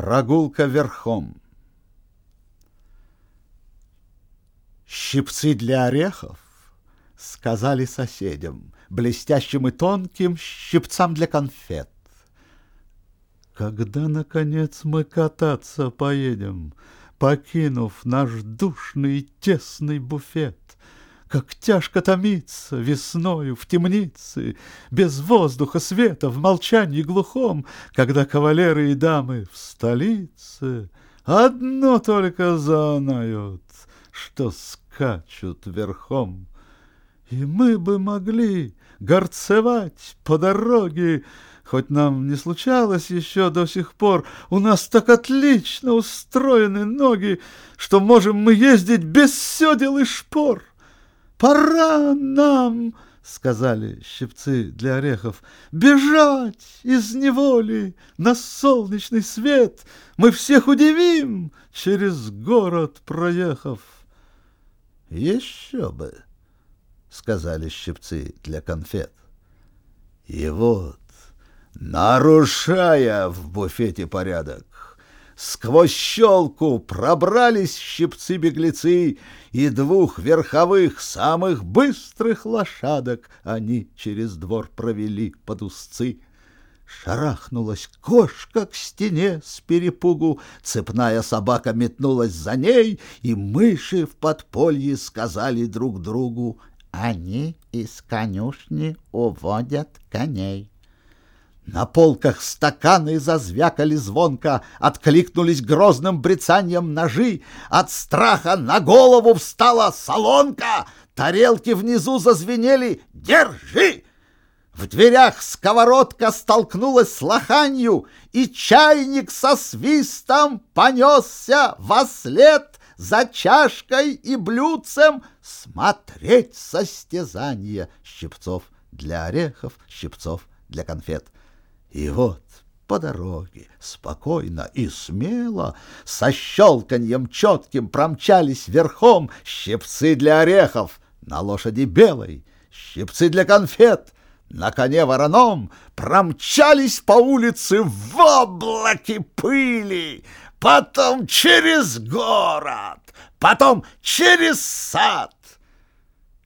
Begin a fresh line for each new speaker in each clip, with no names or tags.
Прогулка верхом. Щипцы для орехов сказали соседям, блестящим и тонким щипцам для конфет. Когда, наконец, мы кататься поедем, покинув наш душный и тесный буфет? Как тяжко томиться весною в темнице, Без воздуха света, в молчании глухом, Когда кавалеры и дамы в столице Одно только знают, что скачут верхом. И мы бы могли горцевать по дороге, Хоть нам не случалось еще до сих пор, У нас так отлично устроены ноги, Что можем мы ездить без седел и шпор. Пора нам, сказали щипцы для орехов, бежать из неволи на солнечный свет. Мы всех удивим, через город проехав. Еще бы, сказали щипцы для конфет. И вот, нарушая в буфете порядок, Сквозь щелку пробрались щипцы-беглецы, И двух верховых, самых быстрых лошадок Они через двор провели под узцы. Шарахнулась кошка к стене с перепугу, Цепная собака метнулась за ней, И мыши в подполье сказали друг другу, Они из конюшни уводят коней. На полках стаканы зазвякали звонко, Откликнулись грозным брецанием ножи, От страха на голову встала солонка, Тарелки внизу зазвенели. «Держи!» В дверях сковородка столкнулась с лоханью, И чайник со свистом понесся во след За чашкой и блюдцем. Смотреть состязание Щипцов для орехов, щипцов для конфет — и вот по дороге спокойно и смело Со щелканьем четким промчались верхом Щипцы для орехов на лошади белой, Щипцы для конфет на коне вороном Промчались по улице в облаке пыли, Потом через город, потом через сад.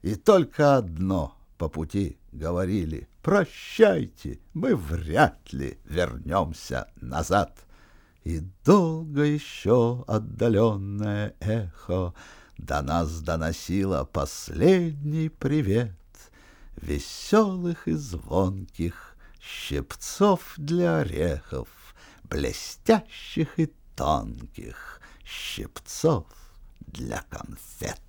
И только одно по пути говорили «Прощайте, мы вряд ли вернемся назад». И долго еще отдаленное эхо До нас доносило последний привет Веселых и звонких щипцов для орехов, Блестящих и тонких щипцов для конфет.